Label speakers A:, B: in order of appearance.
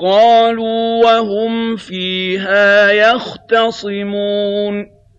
A: قَالُوا وَهُمْ فِيهَا يَخْتَصِمُونَ